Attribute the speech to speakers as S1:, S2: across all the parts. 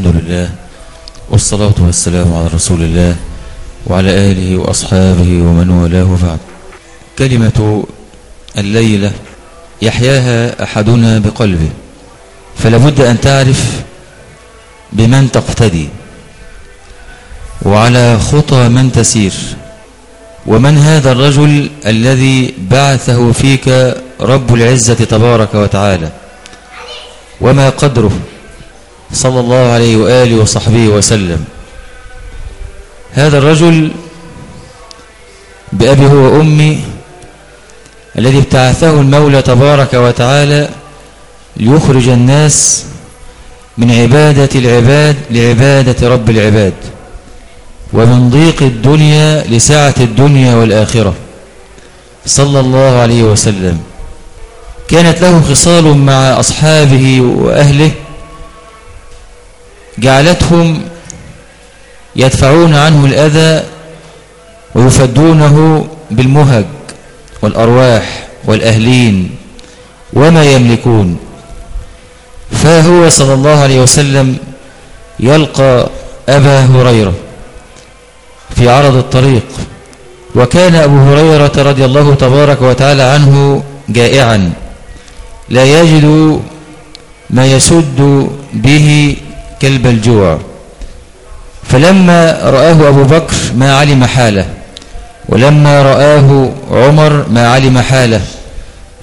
S1: الحمد لله والصلاة والسلام على رسول الله وعلى آله وأصحابه ومن والاه وبعد. كلمة الليلة يحياها أحدنا بقلبه فلابد أن تعرف بمن تقتدي وعلى خطى من تسير ومن هذا الرجل الذي بعثه فيك رب العزة تبارك وتعالى وما قدره. صلى الله عليه وآله وصحبه وسلم. هذا الرجل بأبي هو وأمي الذي ابتعثه المولى تبارك وتعالى ليخرج الناس من عبادة العباد لعبادة رب العباد ومن ضيق الدنيا لسعة الدنيا والآخرة. صلى الله عليه وسلم. كانت له خصال مع أصحابه وأهله جعلتهم يدفعون عنه الأذى ويفدونه بالمهج والأرواح والأهلين وما يملكون. فهو صلى الله عليه وسلم يلقى أبا هريرة في عرض الطريق وكان أبو هريرة رضي الله تبارك وتعالى عنه جائعا. لا يجد ما يسد به كلب الجوع. فلما رآه أبو بكر ما علم حاله ولما رآه عمر ما علم حاله.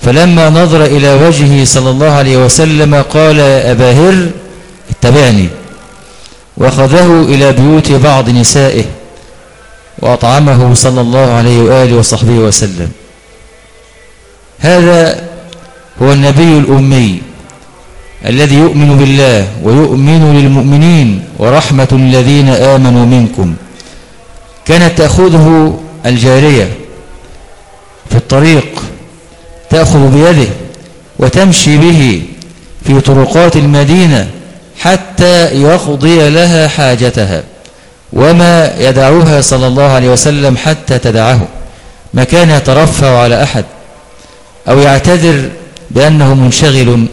S1: فلما نظر إلى وجهه صلى الله عليه وسلم قال أبا هر اتبعني. وأخذه إلى بيوت بعض نسائه وأطعمه صلى الله عليه وآله وصحبه وسلم. هذا هو النبي الأمي. الذي يؤمن بالله ويؤمن للمؤمنين ورحمة الذين آمنوا منكم. كانت تأخذه الجارية في الطريق تأخذ بيده وتمشي به في طرقات المدينة حتى يقضي لها حاجتها وما يدعوها صلى الله عليه وسلم حتى تدعه. ما كان يترفع على أحد أو يعتذر بأنه منشغل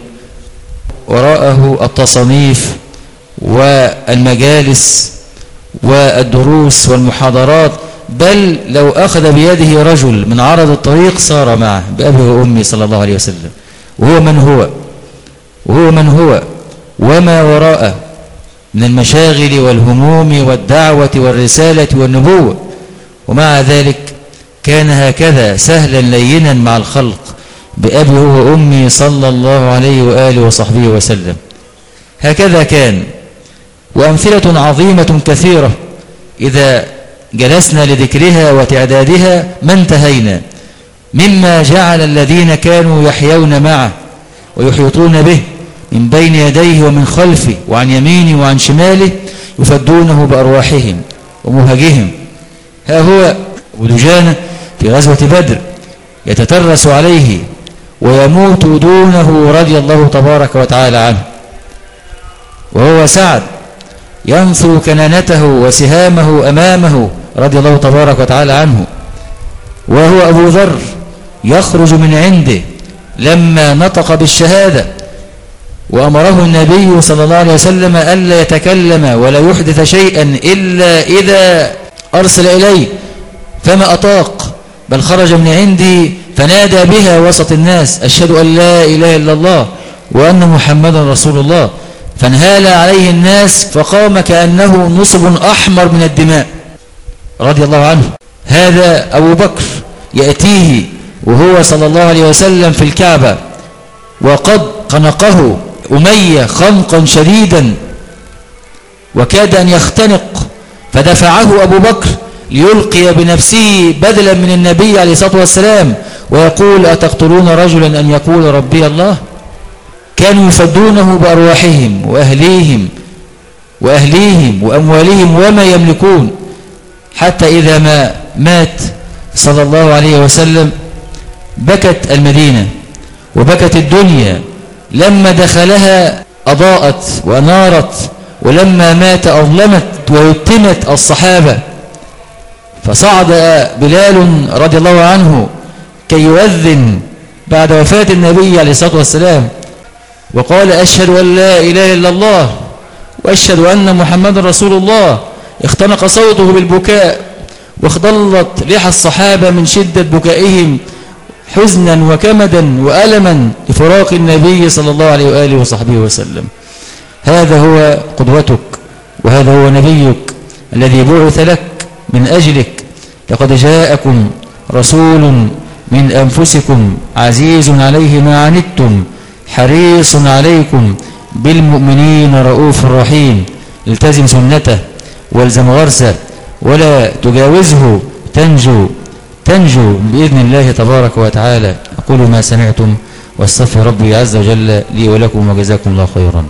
S1: وراءه التصنيف والمجالس والدروس والمحاضرات بل لو أخذ بيده رجل من عرض الطريق صار معه بأبي وأمي صلى الله عليه وسلم. وهو من هو؟ وهو من هو؟ وما وراءه؟ من المشاغل والهموم والدعوة والرسالة والنبوة. ومع ذلك كان هكذا سهلا لينا مع الخلق. بأبي وأمي صلى الله عليه وآله وصحبه وسلم. هكذا كان. وأمثلة عظيمة كثيرة. إذا جلسنا لذكرها وتعدادها ما انتهينا. مما جعل الذين كانوا يحيون معه ويحيطون به من بين يديه ومن خلفه وعن يمينه وعن شماله يفدونه بأرواحهم ومهجهم ها هو ودجانة في غزوة بدر يتترس عليه ويموت دونه رضي الله تبارك وتعالى عنه. وهو سعد ينثر كنانته وسهامه أمامه رضي الله تبارك وتعالى عنه. وهو أبو ذر يخرج من عنده لما نطق بالشهادة. وأمره النبي صلى الله عليه وسلم ألا يتكلم ولا يحدث شيئا إلا إذا أرسل إليه. فما أطاق بل خرج من عندي فنادى بها وسط الناس أشهد أن لا إله إلا الله وأن محمدا رسول الله. فانهال عليه الناس فقام كأنه نصب أحمر من الدماء. رضي الله عنه. هذا أبو بكر يأتيه وهو صلى الله عليه وسلم في الكعبة. وقد خنقه أمية خنقا شديدا. وكاد أن يختنق فدفعه أبو بكر ليلقي بنفسه بدلا من النبي عليه الصلاة والسلام ويقول أتقتلون رجلا أن يقول ربي الله؟ كانوا يفدونه بأرواحهم وأهليهم وأهليهم وأموالهم وما يملكون حتى إذا ما مات صلى الله عليه وسلم بكت المدينة وبكت الدنيا. لما دخلها أضاءت ونارت ولما مات أظلمت ويتمت الصحابة. فصعد بلال رضي الله عنه كي يؤذن بعد وفاة النبي عليه الصلاة والسلام وقال أشهد أن لا إله إلا الله وأشهد أن محمد رسول الله. اختنق صوته بالبكاء واخضلت ريح الصحابة من شدة بكائهم حزنا وكمدا وألما لفراق النبي صلى الله عليه وآله وصحبه وسلم. هذا هو قدوتك وهذا هو نبيك الذي بعث لك من أجلك. لقد جاءكم رسول من أنفسكم عزيز عليه ما عنتم حريص عليكم بالمؤمنين رؤوف رحيم. التزم سنته والزم غرسه ولا تجاوزه تنجو تنجو بإذن الله تبارك وتعالى. أقول ما سمعتم وأستغفر ربي عز وجل لي ولكم وجزاكم الله خيرا.